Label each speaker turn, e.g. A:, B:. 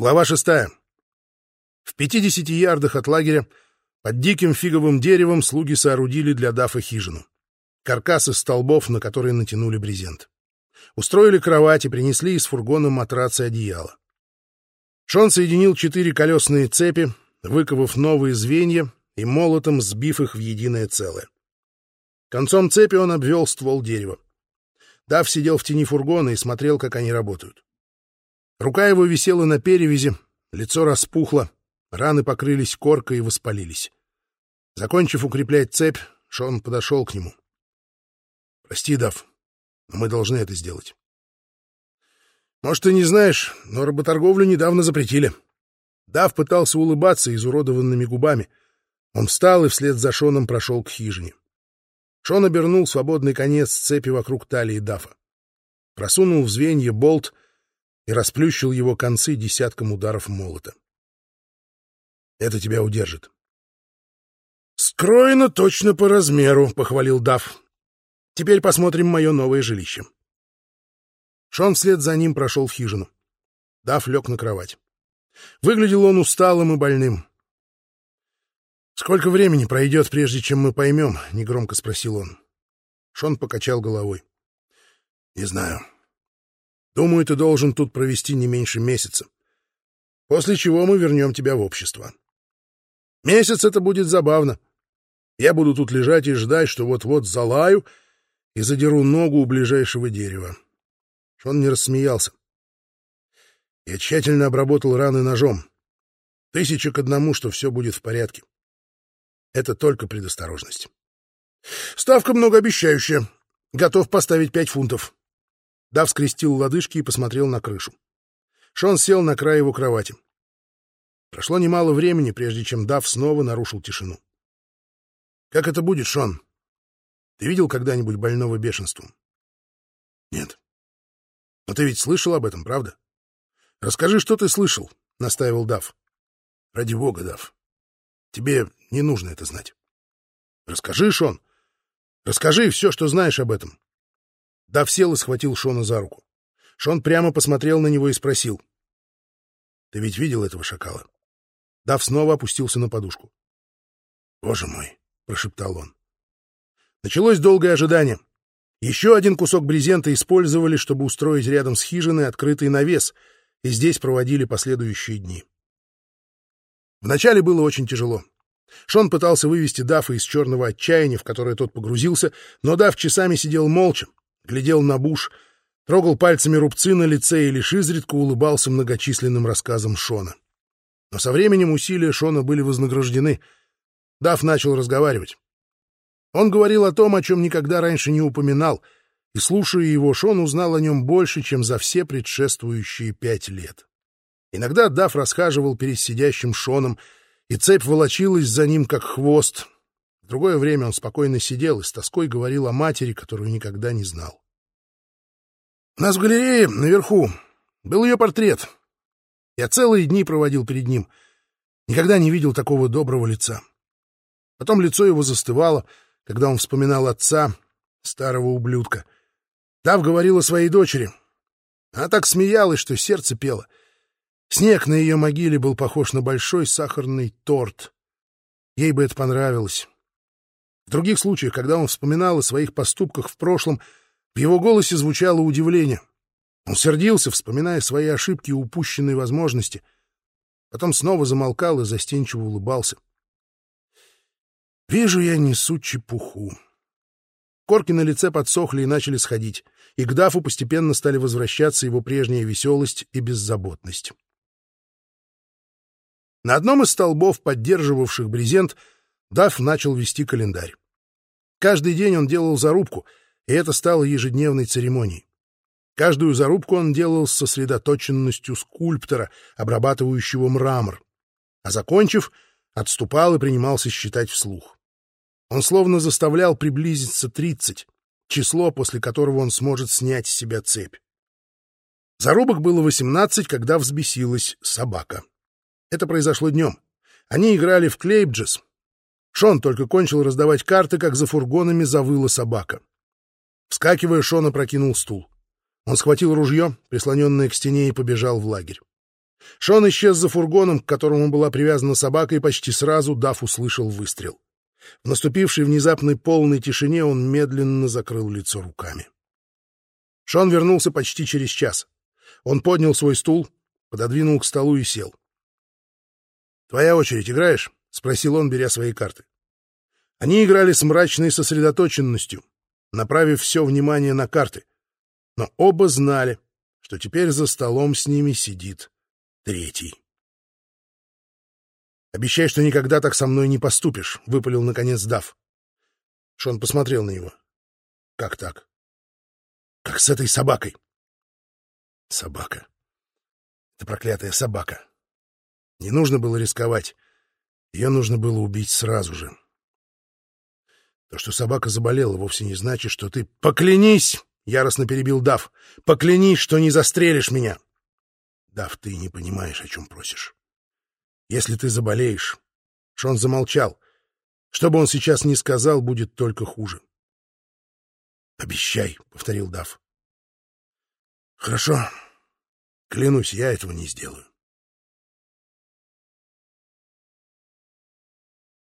A: Глава шестая. В 50 ярдах от лагеря под диким фиговым деревом слуги соорудили для Дафа хижину. Каркас из столбов, на которые натянули брезент. Устроили кровать и принесли из фургона матрац и одеяло. Шон соединил четыре колесные цепи, выковав новые звенья и молотом сбив их в единое целое. Концом цепи он обвел ствол дерева. Дав сидел в тени фургона и смотрел, как они работают. Рука его висела на перевязи, лицо распухло, раны покрылись коркой и воспалились. Закончив укреплять цепь, Шон подошел к нему. — Прости, Дав, но мы должны это сделать. — Может, ты не знаешь, но работорговлю недавно запретили. Дав пытался улыбаться изуродованными губами. Он встал и вслед за Шоном прошел к хижине. Шон обернул свободный конец цепи вокруг талии Дафа. Просунул в звенья болт и расплющил его концы десятком ударов молота. Это тебя удержит. «Скроено точно по размеру», — похвалил Даф. «Теперь посмотрим мое новое жилище». Шон вслед за ним прошел в хижину. Даф лег на кровать. Выглядел он усталым и больным. «Сколько времени пройдет, прежде чем мы поймем?» — негромко спросил он. Шон покачал головой. «Не знаю. Думаю, ты должен тут провести не меньше месяца. После чего мы вернем тебя в общество. Месяц это будет забавно. Я буду тут лежать и ждать, что вот-вот залаю и задеру ногу у ближайшего дерева». Шон не рассмеялся. Я тщательно обработал раны ножом. Тысяча к одному, что все будет в порядке. Это только предосторожность. Ставка многообещающая. Готов поставить пять фунтов. Дав скрестил лодыжки и посмотрел на крышу. Шон сел на край его кровати. Прошло немало времени, прежде чем Дав снова нарушил тишину. «Как это будет, Шон? Ты видел когда-нибудь больного бешенством?» «Нет». «Но ты ведь слышал об этом, правда?» «Расскажи, что ты слышал», — настаивал Дав. «Ради бога, Дав. Тебе не нужно это знать. Расскажи, Шон. Расскажи все, что знаешь об этом. Дав сел и схватил Шона за руку. Шон прямо посмотрел на него и спросил. — Ты ведь видел этого шакала? Дав снова опустился на подушку. — Боже мой! — прошептал он. Началось долгое ожидание. Еще один кусок брезента использовали, чтобы устроить рядом с хижиной открытый навес, и здесь проводили последующие дни. Вначале было очень тяжело. Шон пытался вывести Дафа из черного отчаяния, в которое тот погрузился, но Даф часами сидел молча, глядел на буш, трогал пальцами рубцы на лице и лишь изредка улыбался многочисленным рассказам Шона. Но со временем усилия Шона были вознаграждены. Даф начал разговаривать. Он говорил о том, о чем никогда раньше не упоминал, и, слушая его, Шон узнал о нем больше, чем за все предшествующие пять лет. Иногда Даф расхаживал перед сидящим Шоном, и цепь волочилась за ним, как хвост. Другое время он спокойно сидел и с тоской говорил о матери, которую никогда не знал. У нас в галерее наверху был ее портрет. Я целые дни проводил перед ним. Никогда не видел такого доброго лица. Потом лицо его застывало, когда он вспоминал отца, старого ублюдка. Дав говорил о своей дочери. Она так смеялась, что сердце пело — Снег на ее могиле был похож на большой сахарный торт. Ей бы это понравилось. В других случаях, когда он вспоминал о своих поступках в прошлом, в его голосе звучало удивление. Он сердился, вспоминая свои ошибки и упущенные возможности. Потом снова замолкал и застенчиво улыбался. «Вижу я несу чепуху». Корки на лице подсохли и начали сходить, и к Дафу постепенно стали возвращаться его прежняя веселость и беззаботность. На одном из столбов, поддерживавших брезент, Дафф начал вести календарь. Каждый день он делал зарубку, и это стало ежедневной церемонией. Каждую зарубку он делал с сосредоточенностью скульптора, обрабатывающего мрамор. А закончив, отступал и принимался считать вслух. Он словно заставлял приблизиться тридцать, число, после которого он сможет снять с себя цепь. Зарубок было восемнадцать, когда взбесилась собака. Это произошло днем. Они играли в клейбджес. Шон только кончил раздавать карты, как за фургонами завыла собака. Вскакивая, Шон опрокинул стул. Он схватил ружье, прислоненное к стене, и побежал в лагерь. Шон исчез за фургоном, к которому была привязана собака, и почти сразу Даф услышал выстрел. В наступившей внезапной полной тишине он медленно закрыл лицо руками. Шон вернулся почти через час. Он поднял свой стул, пододвинул к столу и сел. «Твоя очередь играешь?» — спросил он, беря свои карты. Они играли с мрачной сосредоточенностью, направив все внимание на карты. Но оба знали, что теперь за столом с ними сидит третий. «Обещай, что никогда так со мной не поступишь», — выпалил, наконец, Дав. Шон посмотрел на него. «Как так?» «Как с этой собакой». «Собака. Это проклятая собака. Не нужно было рисковать. Ее нужно было убить сразу же. То, что собака заболела, вовсе не значит, что ты... Поклянись!» — яростно перебил Дав. «Поклянись, что не застрелишь меня!» «Дав, ты не понимаешь, о чем просишь. Если ты заболеешь...» Шон замолчал. Что бы он сейчас ни сказал, будет только хуже. «Обещай», — повторил Дав. «Хорошо. Клянусь, я этого не сделаю».